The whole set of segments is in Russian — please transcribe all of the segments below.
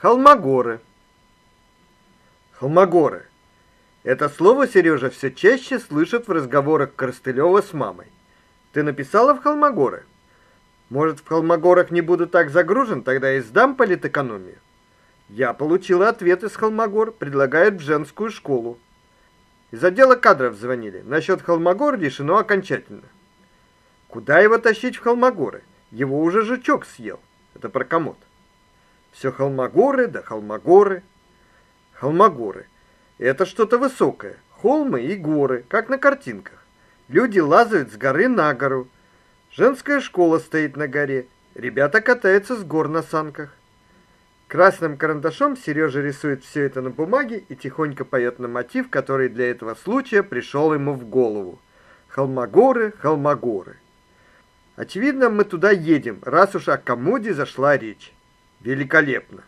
Холмогоры. Холмогоры. Это слово Сережа все чаще слышит в разговорах Коростылева с мамой. Ты написала в Холмогоры? Может, в Холмогорах не буду так загружен, тогда и сдам политэкономию. Я получила ответ из Холмогор, предлагают в женскую школу. Из отдела кадров звонили. Насчет Холмогор решено окончательно. Куда его тащить в Холмогоры? Его уже жучок съел. Это про комод. Все холмогоры да холмогоры. Холмогоры. Это что-то высокое. Холмы и горы, как на картинках. Люди лазают с горы на гору. Женская школа стоит на горе. Ребята катаются с гор на санках. Красным карандашом Сережа рисует все это на бумаге и тихонько поет на мотив, который для этого случая пришел ему в голову. Холмогоры, холмогоры. Очевидно, мы туда едем, раз уж о комоде зашла речь. Великолепно.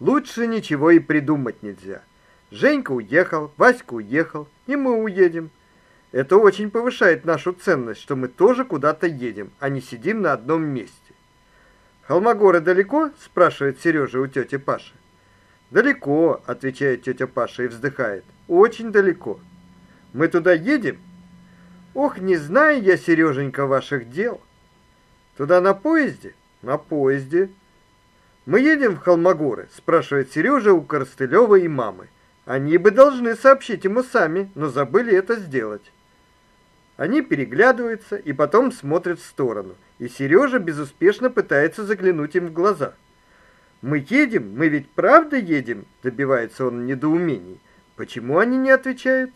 Лучше ничего и придумать нельзя. Женька уехал, Васька уехал, и мы уедем. Это очень повышает нашу ценность, что мы тоже куда-то едем, а не сидим на одном месте. Холмогоры далеко? спрашивает Сережа у тети Паши. Далеко, отвечает тетя Паша и вздыхает. Очень далеко. Мы туда едем? Ох, не знаю я, Сереженька, ваших дел. Туда на поезде? На поезде. Мы едем в Холмогоры, спрашивает Сережа у Коростылева и мамы. Они бы должны сообщить ему сами, но забыли это сделать. Они переглядываются и потом смотрят в сторону, и Сережа безуспешно пытается заглянуть им в глаза. Мы едем, мы ведь правда едем, добивается он недоумений. Почему они не отвечают?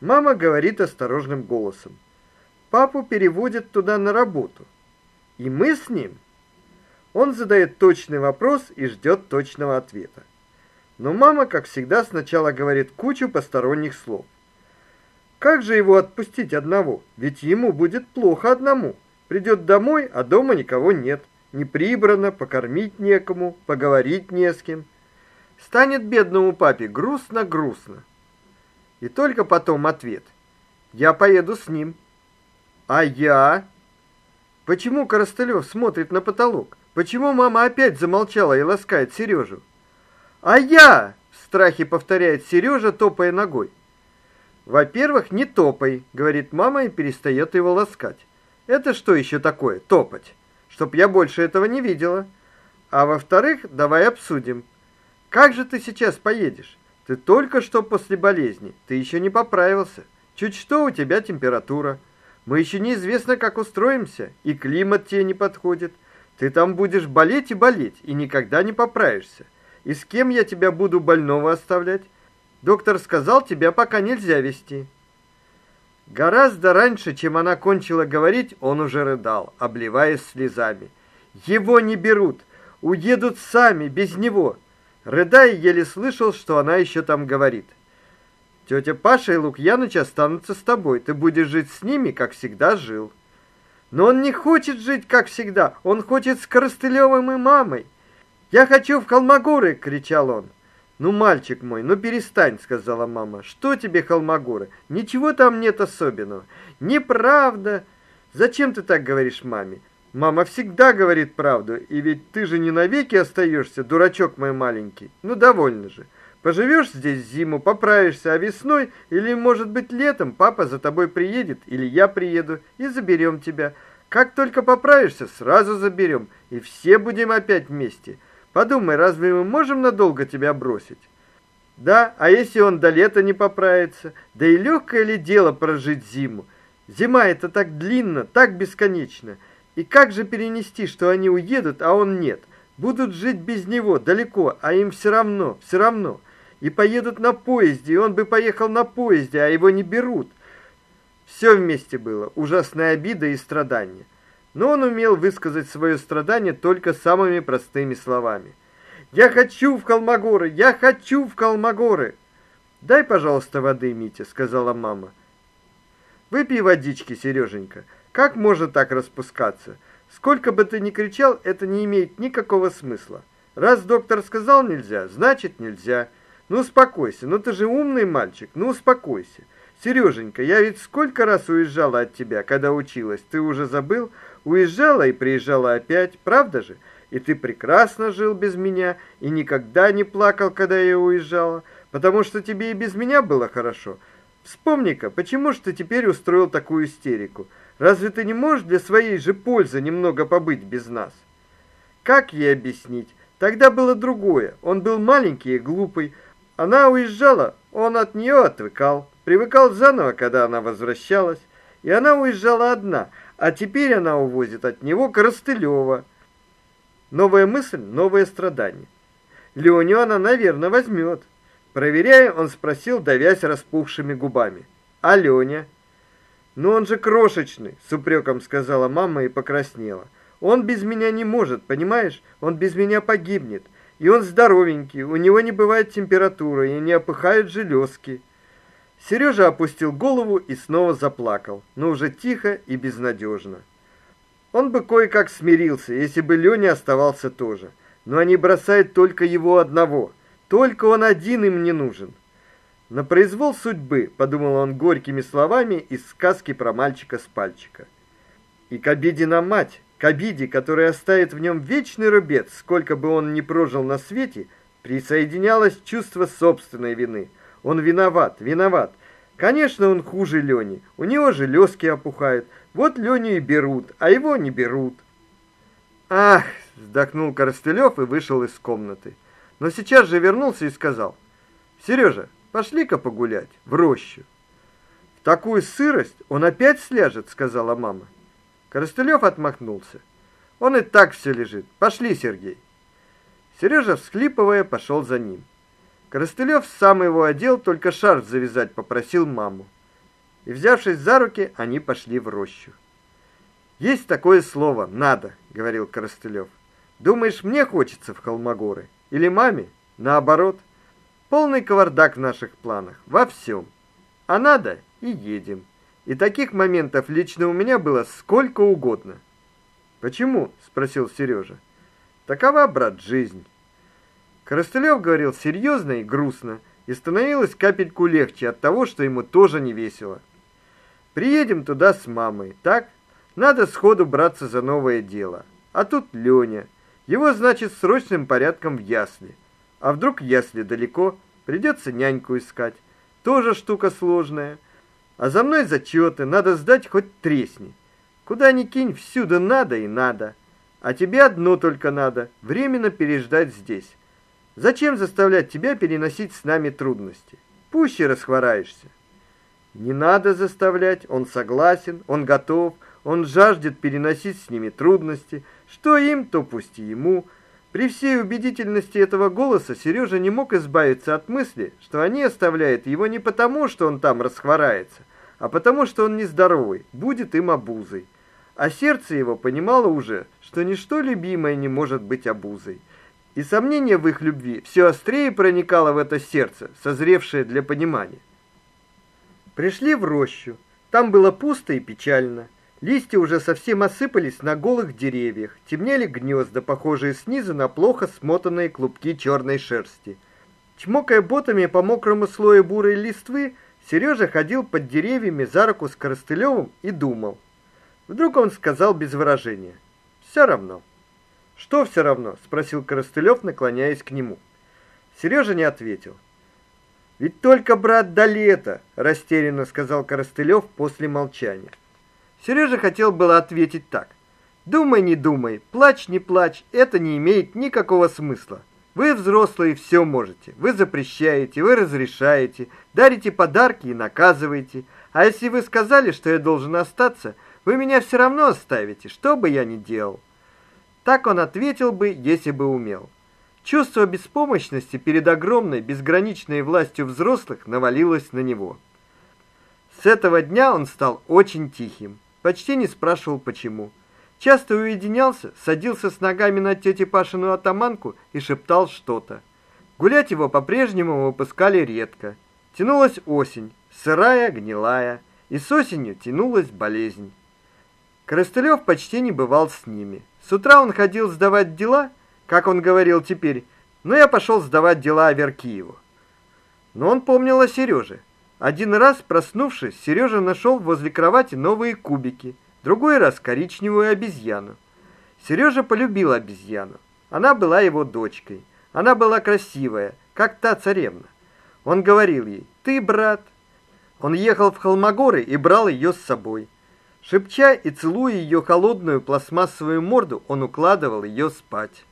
Мама говорит осторожным голосом. Папу переводят туда на работу. И мы с ним он задает точный вопрос и ждет точного ответа. Но мама, как всегда, сначала говорит кучу посторонних слов. Как же его отпустить одного? Ведь ему будет плохо одному. Придет домой, а дома никого нет. Не прибрано, покормить некому, поговорить не с кем. Станет бедному папе грустно-грустно. И только потом ответ. Я поеду с ним. А я? Почему Коростылев смотрит на потолок? Почему мама опять замолчала и ласкает Сережу? А я, в страхе повторяет Сережа, топая ногой. Во-первых, не топай, говорит мама и перестает его ласкать. Это что еще такое топать? Чтоб я больше этого не видела. А во-вторых, давай обсудим. Как же ты сейчас поедешь? Ты только что после болезни, ты еще не поправился. Чуть что у тебя температура. Мы еще неизвестно, как устроимся, и климат тебе не подходит. Ты там будешь болеть и болеть, и никогда не поправишься. И с кем я тебя буду больного оставлять? Доктор сказал, тебя пока нельзя вести. Гораздо раньше, чем она кончила говорить, он уже рыдал, обливаясь слезами. Его не берут, уедут сами без него. Рыдая, еле слышал, что она еще там говорит. Тетя Паша и Лукьяныч останутся с тобой. Ты будешь жить с ними, как всегда жил. Но он не хочет жить, как всегда. Он хочет с Коростылевым и мамой. Я хочу в Холмогоры, кричал он. Ну, мальчик мой, ну перестань, сказала мама. Что тебе Холмогоры? Ничего там нет особенного. Неправда. Зачем ты так говоришь маме? Мама всегда говорит правду, и ведь ты же не навеки остаешься, дурачок мой маленький. Ну довольно же. Поживешь здесь зиму, поправишься, а весной или, может быть, летом папа за тобой приедет или я приеду и заберем тебя. Как только поправишься, сразу заберем, и все будем опять вместе. Подумай, разве мы можем надолго тебя бросить? Да, а если он до лета не поправится? Да и легкое ли дело прожить зиму? Зима это так длинно, так бесконечно. И как же перенести, что они уедут, а он нет? Будут жить без него далеко, а им все равно, все равно и поедут на поезде, и он бы поехал на поезде, а его не берут. Все вместе было, ужасная обида и страдание. Но он умел высказать свое страдание только самыми простыми словами. Я хочу в Холмогоры, я хочу в Холмогоры. Дай, пожалуйста, воды, Митя, сказала мама. Выпей водички, Сереженька. Как можно так распускаться? Сколько бы ты ни кричал, это не имеет никакого смысла. Раз доктор сказал нельзя, значит нельзя. Ну успокойся, ну ты же умный мальчик, ну успокойся. Сереженька, я ведь сколько раз уезжала от тебя, когда училась, ты уже забыл? Уезжала и приезжала опять, правда же? и ты прекрасно жил без меня и никогда не плакал, когда я уезжала, потому что тебе и без меня было хорошо. Вспомни-ка, почему ж ты теперь устроил такую истерику? Разве ты не можешь для своей же пользы немного побыть без нас? Как ей объяснить? Тогда было другое. Он был маленький и глупый. Она уезжала, он от нее отвыкал, привыкал заново, когда она возвращалась, и она уезжала одна, а теперь она увозит от него Коростылева. Новая мысль, новое страдание. Леоню она, наверное, возьмет. Проверяя, он спросил, давясь распухшими губами: "А Лёня?" "Ну он же крошечный", с упреком сказала мама и покраснела. "Он без меня не может, понимаешь? Он без меня погибнет. И он здоровенький, у него не бывает температуры и не опыхают железки. Сережа опустил голову и снова заплакал, но уже тихо и безнадежно. Он бы кое-как смирился, если бы Лёня оставался тоже. Но они бросают только его одного. Только он один им не нужен. На произвол судьбы, подумал он горькими словами из сказки про мальчика с пальчика. И к обиде на мать, к обиде, которая оставит в нем вечный рубец, сколько бы он ни прожил на свете, присоединялось чувство собственной вины. Он виноват, виноват. Конечно, он хуже Лёни. У него же лёски опухают. Вот Леню и берут, а его не берут. Ах, вздохнул Коростылев и вышел из комнаты. Но сейчас же вернулся и сказал: "Сережа, пошли-ка погулять в рощу". В такую сырость он опять сляжет, сказала мама. Коростылев отмахнулся. Он и так все лежит. Пошли, Сергей. Сережа, всхлипывая, пошел за ним. Коростылев сам его одел, только шарф завязать попросил маму и, взявшись за руки, они пошли в рощу. Есть такое слово надо, говорил Коростылев. Думаешь, мне хочется в Холмогоры или маме? Наоборот, полный кавардак в наших планах, во всем. А надо и едем. И таких моментов лично у меня было сколько угодно. Почему? спросил Сережа. Такова, брат, жизнь. Коростылев говорил серьезно и грустно, и становилось капельку легче от того, что ему тоже не весело. Приедем туда с мамой, так? Надо сходу браться за новое дело. А тут Лёня. Его, значит, срочным порядком в ясли. А вдруг ясли далеко, придется няньку искать. Тоже штука сложная. А за мной зачеты, надо сдать хоть тресни. Куда ни кинь, всюду надо и надо. А тебе одно только надо временно переждать здесь. Зачем заставлять тебя переносить с нами трудности? Пуще расхвораешься. Не надо заставлять, он согласен, он готов, он жаждет переносить с ними трудности, что им, то пусть и ему. При всей убедительности этого голоса Сережа не мог избавиться от мысли, что они оставляют его не потому, что он там расхворается, а потому, что он нездоровый, будет им обузой. А сердце его понимало уже, что ничто любимое не может быть обузой. И сомнение в их любви все острее проникало в это сердце, созревшее для понимания. Пришли в рощу. Там было пусто и печально. Листья уже совсем осыпались на голых деревьях, темнели гнезда, похожие снизу на плохо смотанные клубки черной шерсти. Чмокая ботами по мокрому слою бурой листвы, Сережа ходил под деревьями за руку с Коростылевым и думал. Вдруг он сказал без выражения: «Все равно". "Что все равно?" спросил Коростылев, наклоняясь к нему. Сережа не ответил. Ведь только брат до лета, растерянно сказал Коростылев после молчания. Сережа хотел было ответить так: "Думай, не думай, плачь, не плачь, это не имеет никакого смысла. Вы взрослые все можете. Вы запрещаете, вы разрешаете, дарите подарки и наказываете. А если вы сказали, что я должен остаться, вы меня все равно оставите, что бы я ни делал". Так он ответил бы, если бы умел. Чувство беспомощности перед огромной безграничной властью взрослых навалилось на него. С этого дня он стал очень тихим, почти не спрашивал почему. Часто уединялся, садился с ногами на тете Пашину атаманку и шептал что-то. Гулять его по-прежнему выпускали редко. Тянулась осень, сырая, гнилая, и с осенью тянулась болезнь. Крыстылев почти не бывал с ними. С утра он ходил сдавать дела, как он говорил теперь, но я пошел сдавать дела Аверкиеву. Но он помнил о Сереже. Один раз, проснувшись, Сережа нашел возле кровати новые кубики, другой раз коричневую обезьяну. Сережа полюбил обезьяну. Она была его дочкой. Она была красивая, как та царевна. Он говорил ей: "Ты, брат". Он ехал в Холмогоры и брал ее с собой. Шепча и целуя ее холодную пластмассовую морду, он укладывал ее спать.